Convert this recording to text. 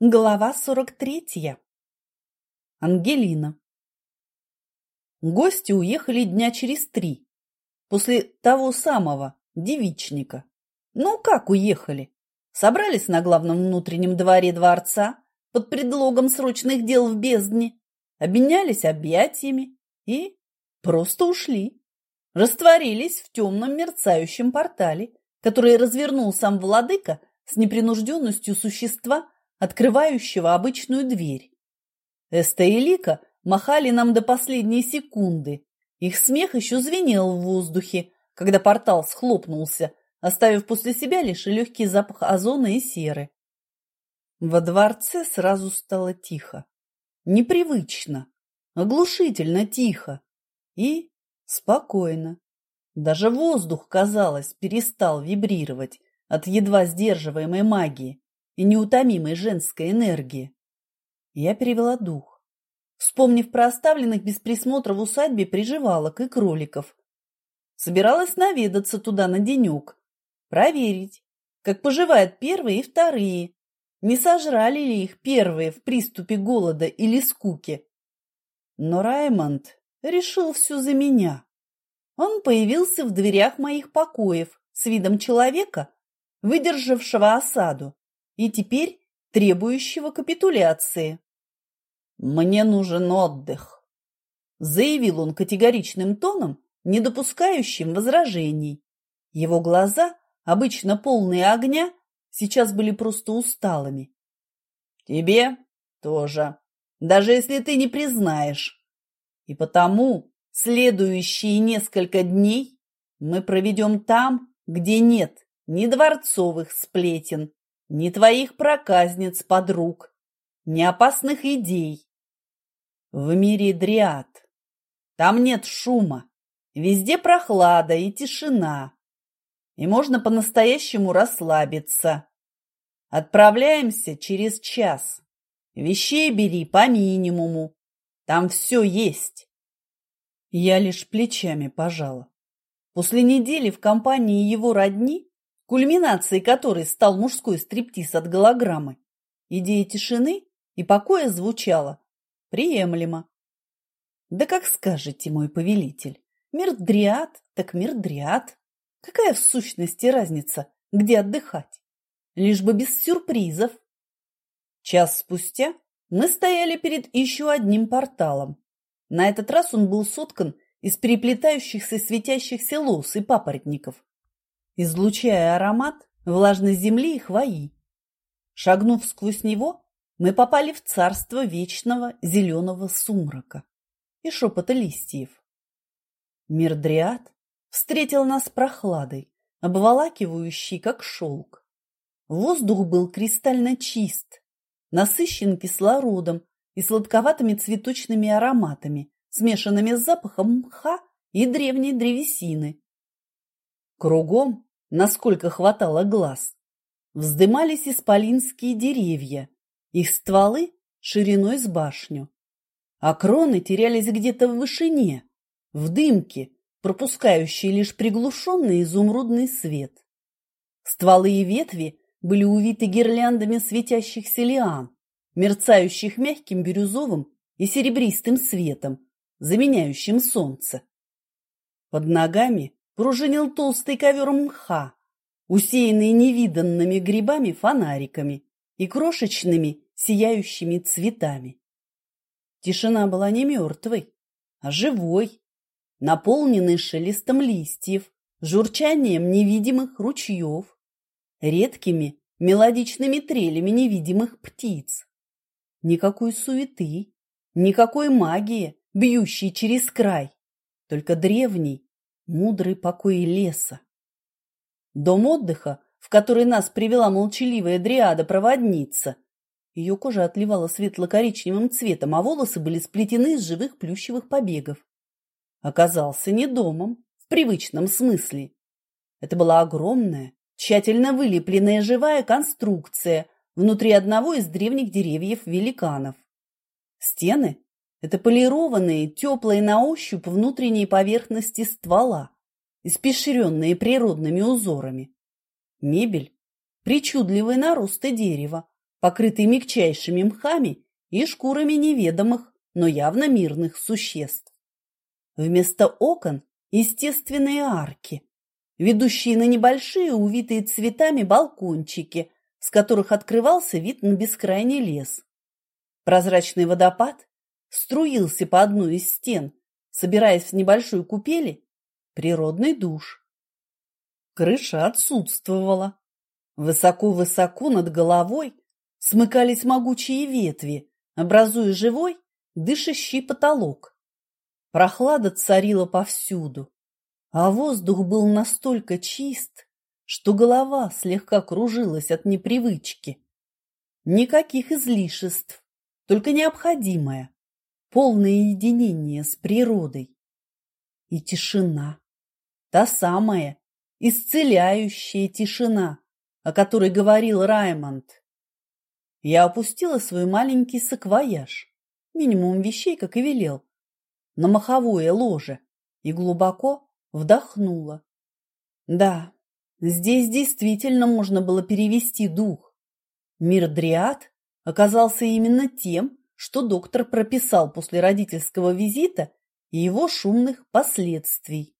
Глава 43. Ангелина. Гости уехали дня через три, после того самого девичника. Ну, как уехали? Собрались на главном внутреннем дворе дворца под предлогом срочных дел в бездне, обменялись объятиями и просто ушли. Растворились в темном мерцающем портале, который развернул сам владыка с непринужденностью существа, открывающего обычную дверь. Эста и Лика махали нам до последней секунды. Их смех еще звенел в воздухе, когда портал схлопнулся, оставив после себя лишь легкий запах озона и серы. Во дворце сразу стало тихо. Непривычно, оглушительно тихо и спокойно. Даже воздух, казалось, перестал вибрировать от едва сдерживаемой магии и неутомимой женской энергии. Я перевела дух. Вспомнив про оставленных без присмотра в усадьбе приживалок и кроликов, собиралась наведаться туда на денек, проверить, как поживают первые и вторые, не сожрали ли их первые в приступе голода или скуки. Но Раймонд решил все за меня. Он появился в дверях моих покоев с видом человека, выдержавшего осаду и теперь требующего капитуляции. «Мне нужен отдых», – заявил он категоричным тоном, не допускающим возражений. Его глаза, обычно полные огня, сейчас были просто усталыми. «Тебе тоже, даже если ты не признаешь. И потому следующие несколько дней мы проведем там, где нет ни дворцовых сплетен, ни твоих проказниц подруг, ни опасных идей. В мире дриад. Там нет шума, везде прохлада и тишина, и можно по-настоящему расслабиться. Отправляемся через час. Вещей бери по минимуму, там все есть. Я лишь плечами пожала. После недели в компании его родни кульминацией которой стал мужской стриптиз от голограммы, идея тишины и покоя звучала приемлемо. Да как скажете, мой повелитель, мир дриад, так мир дриад. Какая в сущности разница, где отдыхать? Лишь бы без сюрпризов. Час спустя мы стояли перед еще одним порталом. На этот раз он был соткан из переплетающихся светящихся лос и папоротников излучая аромат влажной земли и хвои. Шагнув сквозь него, мы попали в царство вечного зеленого сумрака и шепота листьев. Мир дриад встретил нас прохладой, обволакивающей, как шелк. Воздух был кристально чист, насыщен кислородом и сладковатыми цветочными ароматами, смешанными с запахом мха и древней древесины. Кругом насколько хватало глаз, вздымались исполинские деревья, их стволы шириной с башню, а кроны терялись где-то в вышине, в дымке, пропускающей лишь приглушенный изумрудный свет. Стволы и ветви были увиты гирляндами светящихся лиан, мерцающих мягким бирюзовым и серебристым светом, заменяющим солнце. Под ногами пружинил толстый ковер мха, усеянный невиданными грибами-фонариками и крошечными сияющими цветами. Тишина была не мертвой, а живой, наполненной шелестом листьев, журчанием невидимых ручьев, редкими мелодичными трелями невидимых птиц. Никакой суеты, никакой магии, бьющей через край, только древний, мудрый покой леса. Дом отдыха, в который нас привела молчаливая дриада-проводница. Ее кожа отливала светло-коричневым цветом, а волосы были сплетены из живых плющевых побегов. Оказался не домом, в привычном смысле. Это была огромная, тщательно вылепленная живая конструкция внутри одного из древних деревьев великанов. Стены это полированные, теплые на ощупь внутренние поверхности ствола, испещренные природными узорами. Мебель – причудливые наросты дерева, покрытый мягчайшими мхами и шкурами неведомых, но явно мирных существ. Вместо окон – естественные арки, ведущие на небольшие увитые цветами балкончики, с которых открывался вид на бескрайний лес. Прозрачный водопад струился по одной из стен, собираясь в небольшой купели, природный душ. Крыша отсутствовала. Высоко-высоко над головой смыкались могучие ветви, образуя живой, дышащий потолок. Прохлада царила повсюду, а воздух был настолько чист, что голова слегка кружилась от непривычки. Никаких излишеств, только необходимое, полное единение с природой. И тишина, та самая, исцеляющая тишина, о которой говорил Раймонд. Я опустила свой маленький саквояж, минимум вещей, как и велел, на маховое ложе и глубоко вдохнула. Да, здесь действительно можно было перевести дух. Мир Дриад оказался именно тем, что доктор прописал после родительского визита и его шумных последствий.